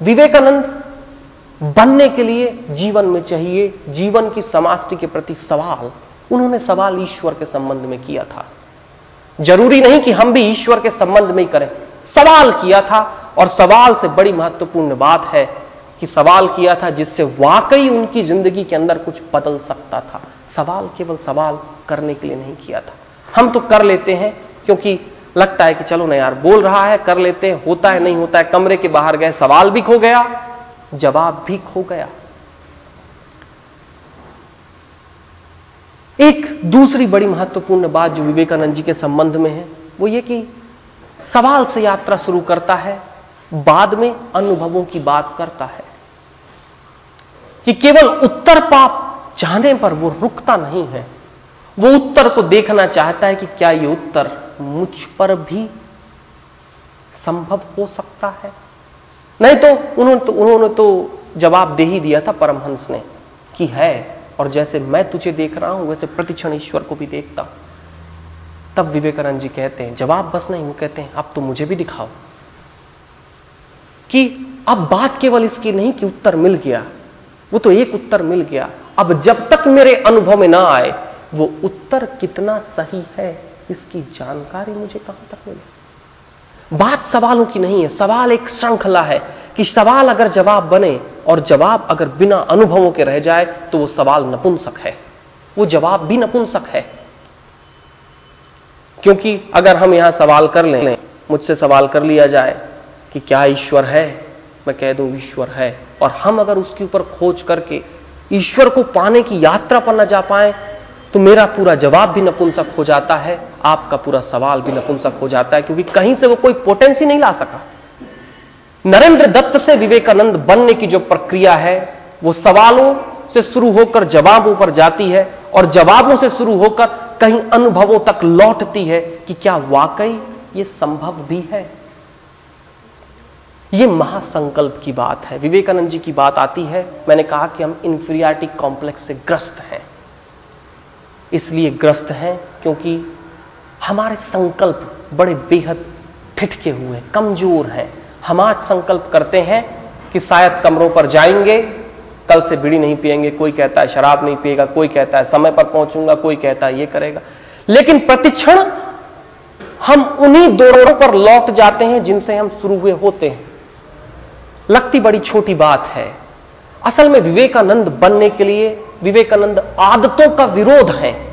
विवेकानंद बनने के लिए जीवन में चाहिए, जीवन की समाष्टि के प्रति सवाल। उन्होंने सवाल ईश्वर के संबंध में किया था। ज़रूरी नहीं कि हम भी ईश्वर के संबंध में ही करें। सवाल किया था और सवाल से बड़ी महत्वपूर्ण बात है कि सवाल किया था जिससे वाकई उनकी ज़िंदगी के अंदर कुछ बदल सकता था। सवाल केवल सवाल करने के लिए नहीं किया था। हम तो कर लेते हैं, क्योंकि लगता है कि चलो ना यार, बोल रहा है, कर लेते हैं, होता है, नहीं होता है, कमरे के बाहर गए, सवाल भी खो गया, जवाब भी खो गया। एक दूसरी बड़ी महत्वपूर्ण बात जो विवेकानंद जी के संबंध में है, वो ये कि सवाल से यात्रा शुरू करता है, बाद में अनुभवों की बात करता है। कि केवल उत्तर पाप चाहने पर वो रुकता नहीं है, वो उत्तर को देखना चाहता है कि क्या ये उत्तर मुझ पर भी संभव हो सकता है। नहीं तो उन्होंने तो उन्होंने तो जवाब दे ही दिया था परमहंस ने कि है, और जैसे मैं तुझे देख रहा हूँ, वैसे प्रतिक्षण ईश्वर को भी देखता हूँ। तब विवेकानंद जी कहते हैं, जवाब बस नहीं, वो कहते हैं, अब तो मुझे भी दिखाओ कि अब बात केवल इसकी नहीं कि उत्तर मिल गया, वो तो एक उत्तर मिल गया। अब जब तक मेरे अनुभव में ना आए, वो उत्तर कितना सही है? इसकी जानकारी मुझे कहाँ तक मिले? बात सवालों की नहीं है, सवाल एक श्रृंखला है कि सवाल अगर जवाब बने और जवाब अगर बिना अनुभवों के रह जाए तो वो सवाल नपुंसक है। वो जवाब भी नपुंसक है। क्योंकि अगर हम यहाँ सवाल कर लें, मुझसे सवाल कर लिया जाए कि क्या ईश्वर है, मैं कह दूँ ईश्वर है, और हम अगर उसके ऊपर खोज करके ईश्वर को पाने की यात्रा पर न जा पाए तो मेरा पूरा जवाब भी नपुंसक हो जाता है, आपका पूरा सवाल भी नपुंसक हो जाता है, क्योंकि कहीं से वो कोई पोटेंसी नहीं ला सका। नरेंद्र दत्त से विवेकानंद बनने की जो प्रक्रिया है, वो सवालों से शुरू होकर जवाबों पर जाती है, और जवाबों से शुरू होकर कहीं अनुभवों तक लौटती है कि क्या वाकई ये संभव भी है? ये महासंकल्प की बात है। विवेकानंद जी की बात आती है, मैंने कहा कि हम इंफीरियरिटी कॉम्प्लेक्स से ग्रस्त हैं। इसलिए ग्रस्त हैं क्योंकि हमारे संकल्प बड़े बेहद ठिठके हुए, कमज़ोर हैं। हम आज संकल्प करते हैं कि शायद कमरों पर जाएँगे, कल से बीड़ी नहीं पिएँगे कोई कहता है शराब नहीं पिएगा, कोई कहता है समय पर पहुंचूँगा, कोई कहता है ये करेगा। लेकिन प्रतिक्षण हम उन्हीं दौरों पर लौट जाते हैं जिनसे हम शुरू हुए होते हैं। लगती बड़ी छोटी बात है, असल में विवेकानंद बनने के लिए विवेकानंद आदतों का विरोध है।